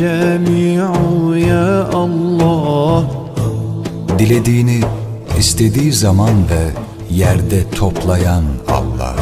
الجميع يا الله Dilediğini istediği zaman ve yerde toplayan Allah.